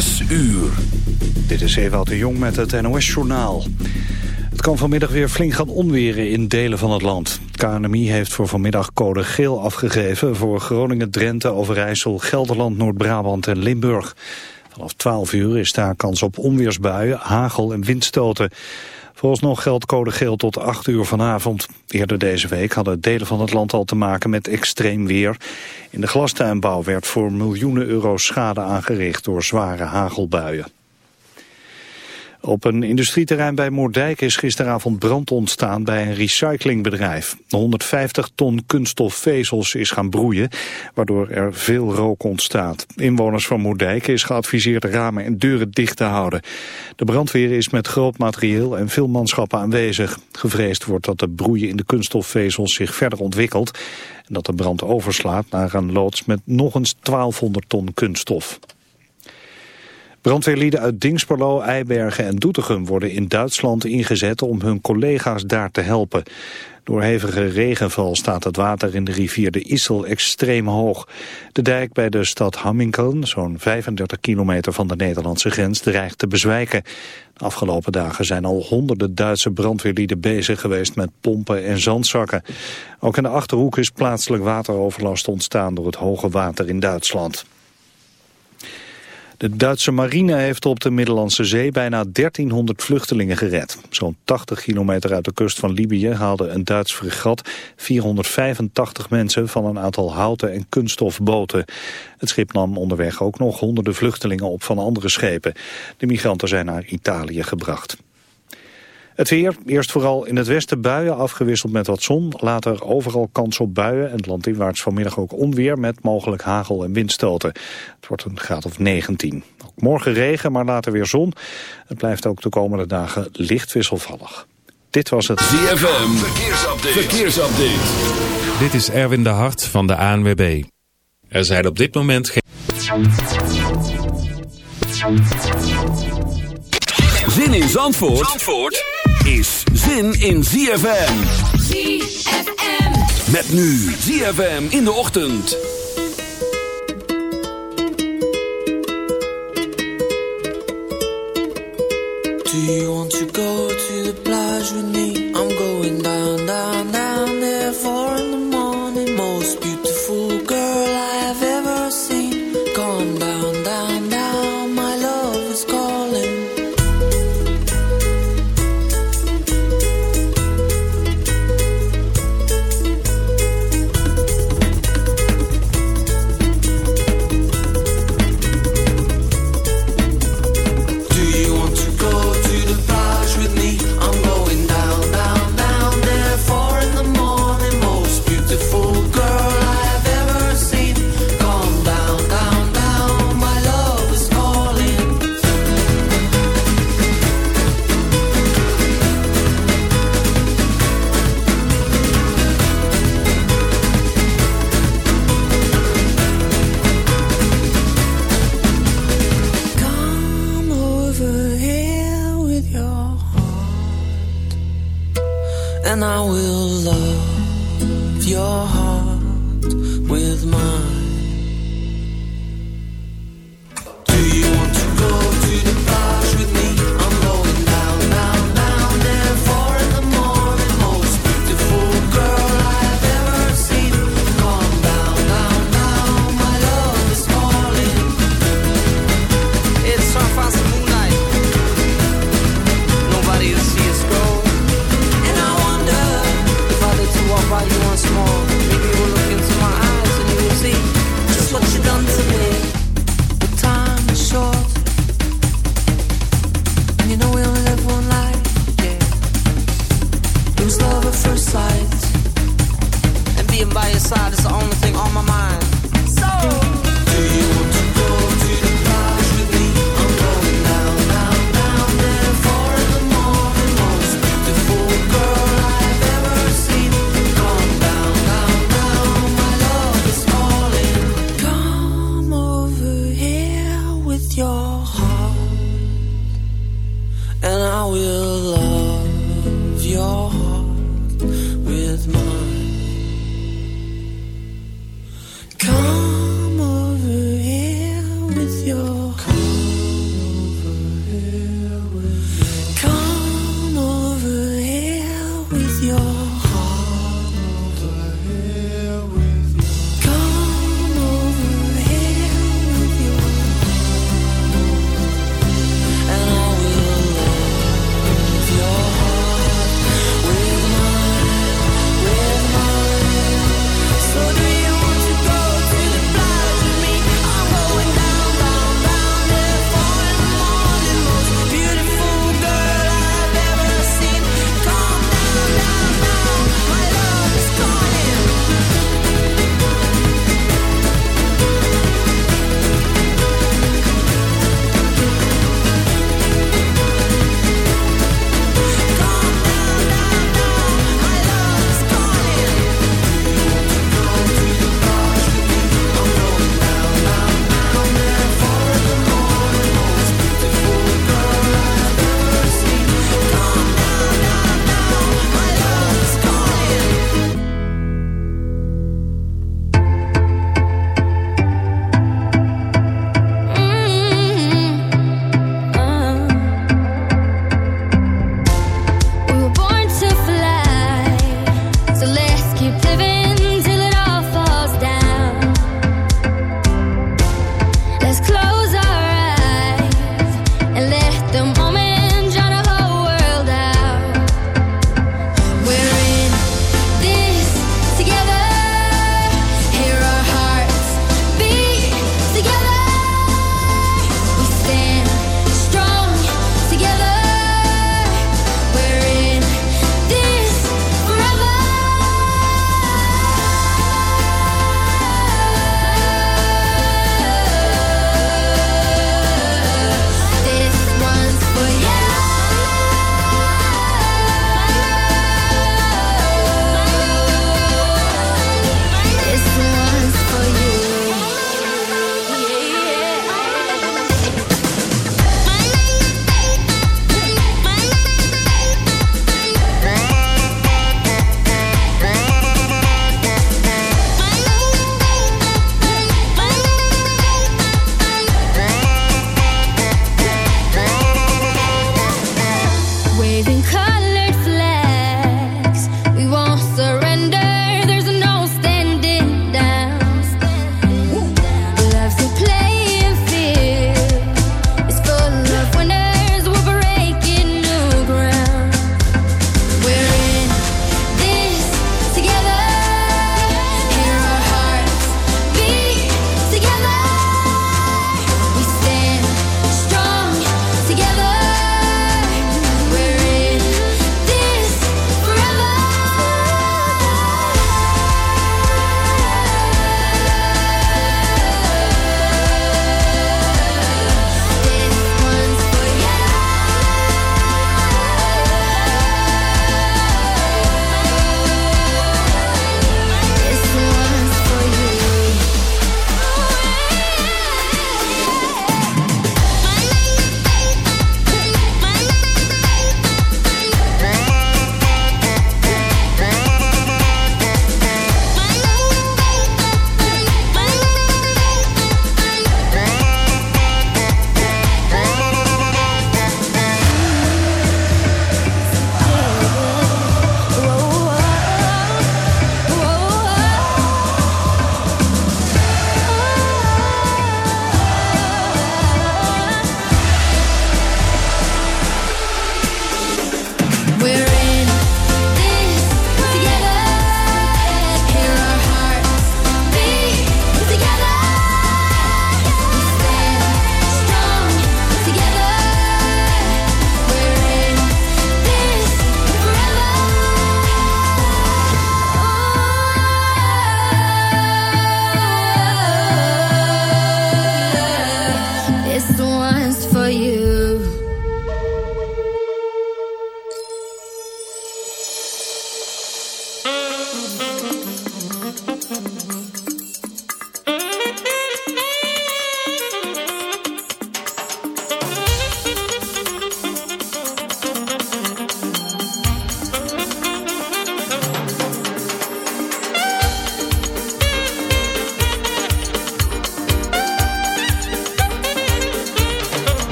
Zes uur. Dit is Ewout de Jong met het NOS-journaal. Het kan vanmiddag weer flink gaan onweren in delen van het land. KNMI heeft voor vanmiddag code geel afgegeven... voor Groningen, Drenthe, Overijssel, Gelderland, Noord-Brabant en Limburg. Vanaf 12 uur is daar kans op onweersbuien, hagel en windstoten. Nog geldt code geel tot 8 uur vanavond. Eerder deze week hadden delen van het land al te maken met extreem weer. In de glastuinbouw werd voor miljoenen euro's schade aangericht door zware hagelbuien. Op een industrieterrein bij Moerdijk is gisteravond brand ontstaan bij een recyclingbedrijf. 150 ton kunststofvezels is gaan broeien, waardoor er veel rook ontstaat. Inwoners van Moerdijk is geadviseerd ramen en deuren dicht te houden. De brandweer is met groot materieel en veel manschappen aanwezig. Gevreesd wordt dat de broeien in de kunststofvezels zich verder ontwikkelt... en dat de brand overslaat naar een loods met nog eens 1200 ton kunststof. Brandweerlieden uit Dingsperlo, Eibergen en Doetinchem worden in Duitsland ingezet om hun collega's daar te helpen. Door hevige regenval staat het water in de rivier de Issel extreem hoog. De dijk bij de stad Hamminkeln, zo'n 35 kilometer van de Nederlandse grens, dreigt te bezwijken. De afgelopen dagen zijn al honderden Duitse brandweerlieden bezig geweest met pompen en zandzakken. Ook in de Achterhoek is plaatselijk wateroverlast ontstaan door het hoge water in Duitsland. De Duitse marine heeft op de Middellandse Zee bijna 1300 vluchtelingen gered. Zo'n 80 kilometer uit de kust van Libië haalde een Duits fregat 485 mensen van een aantal houten en kunststofboten. Het schip nam onderweg ook nog honderden vluchtelingen op van andere schepen. De migranten zijn naar Italië gebracht. Het weer, eerst vooral in het westen buien afgewisseld met wat zon. Later overal kans op buien en landinwaarts vanmiddag ook onweer met mogelijk hagel en windstoten. Het wordt een graad of 19. Ook morgen regen, maar later weer zon. Het blijft ook de komende dagen licht wisselvallig. Dit was het ZFM Verkeersupdate. Verkeersupdate. Dit is Erwin de Hart van de ANWB. Er zijn op dit moment geen... Zin in Zandvoort? Zandvoort? Is zin in ZFM. ZFM. Met nu ZFM in de ochtend. Do you want to go to the plage with me?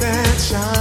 That shines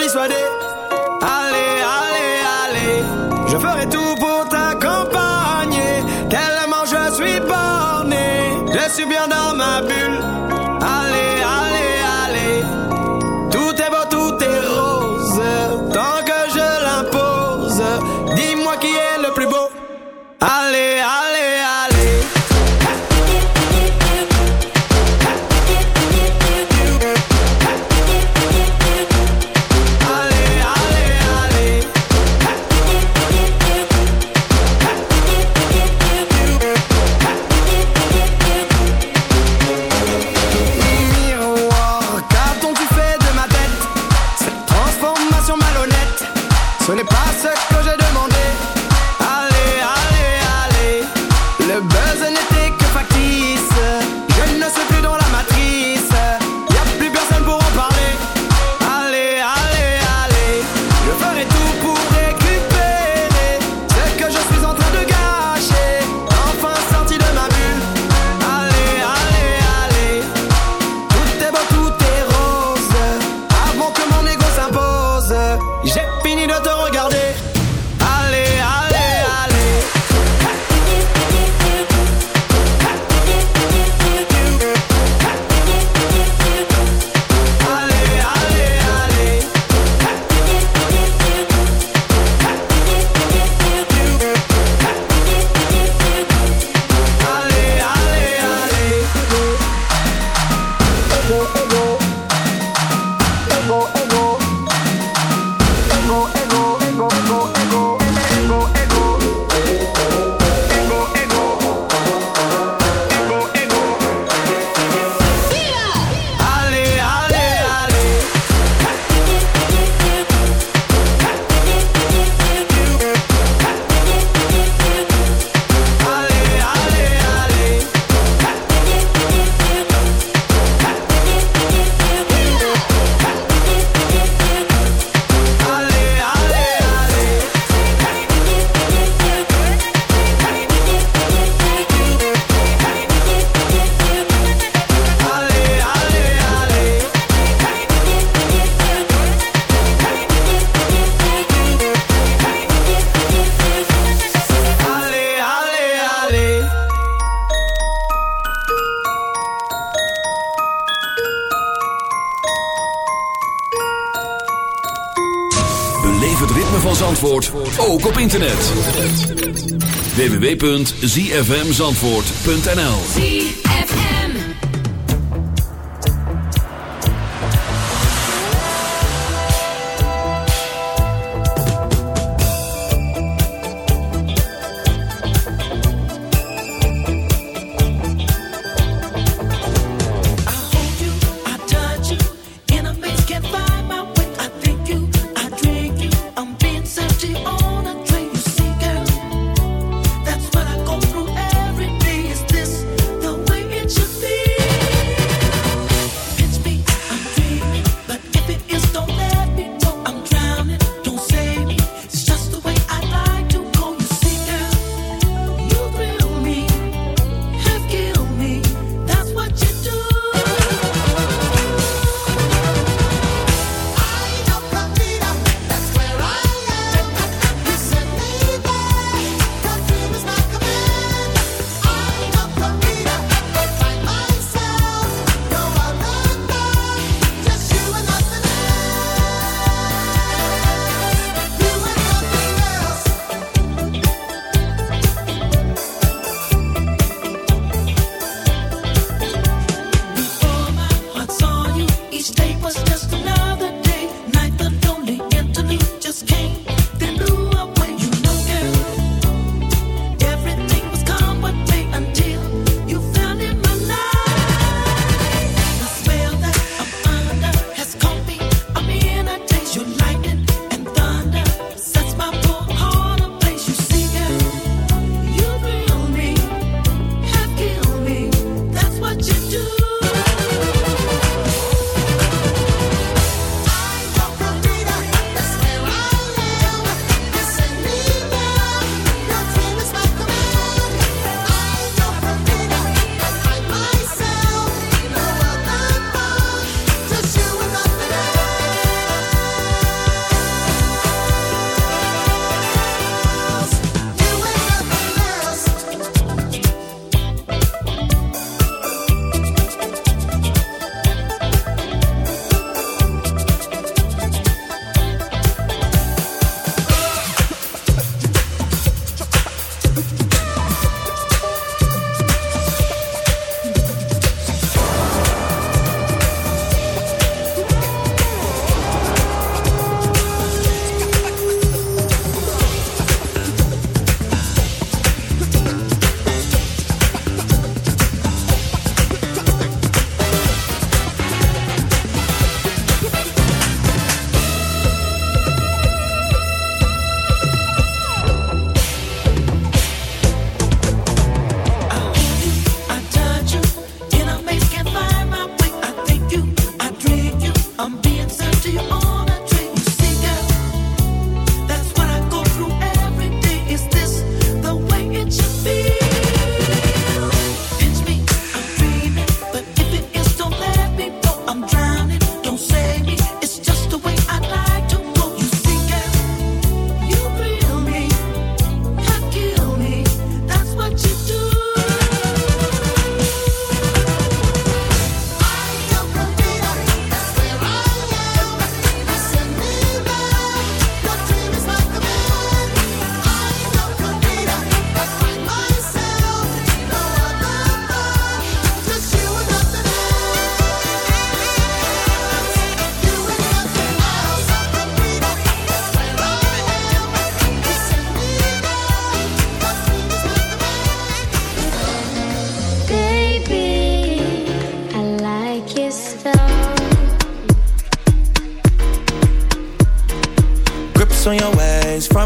Ne peut eh? zfmzandvoort.nl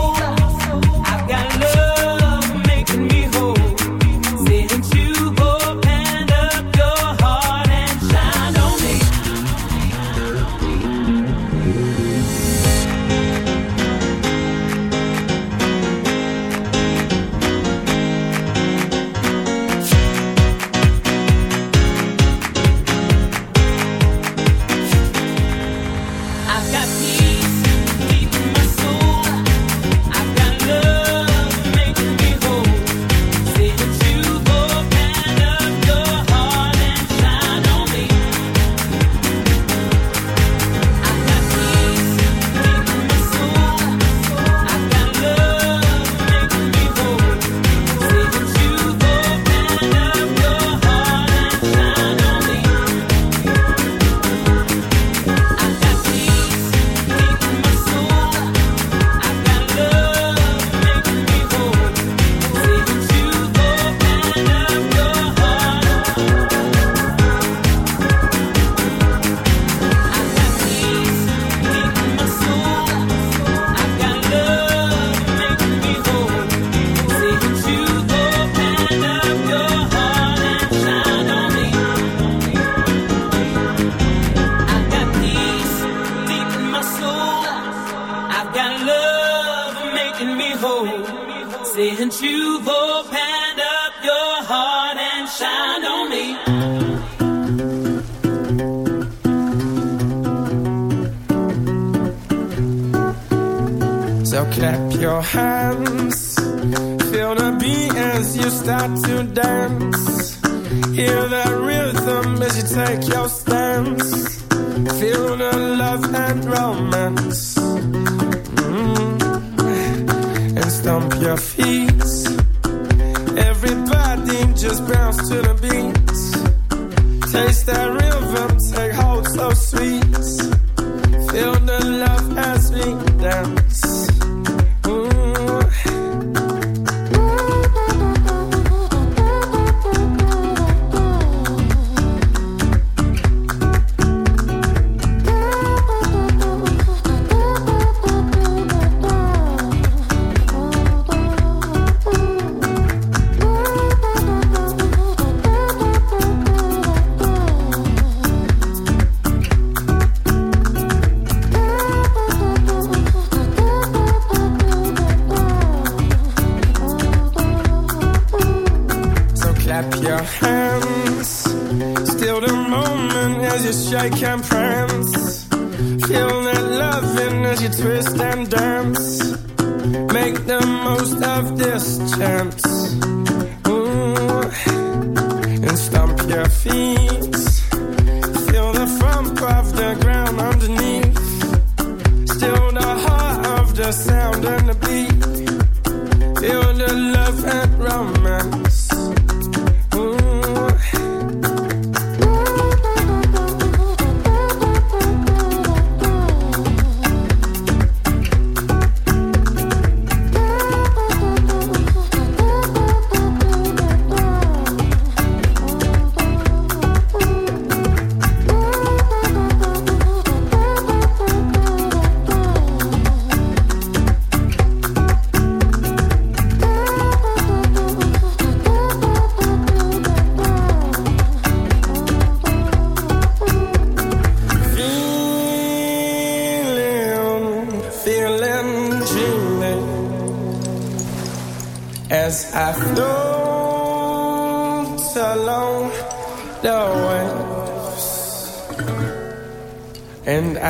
Oh. as you take your stance, feel the love and romance. Mm. And stomp your feet. Everybody just bounce to the beat. Taste that rhythm, take hold so sweet. Feel the love as we dance.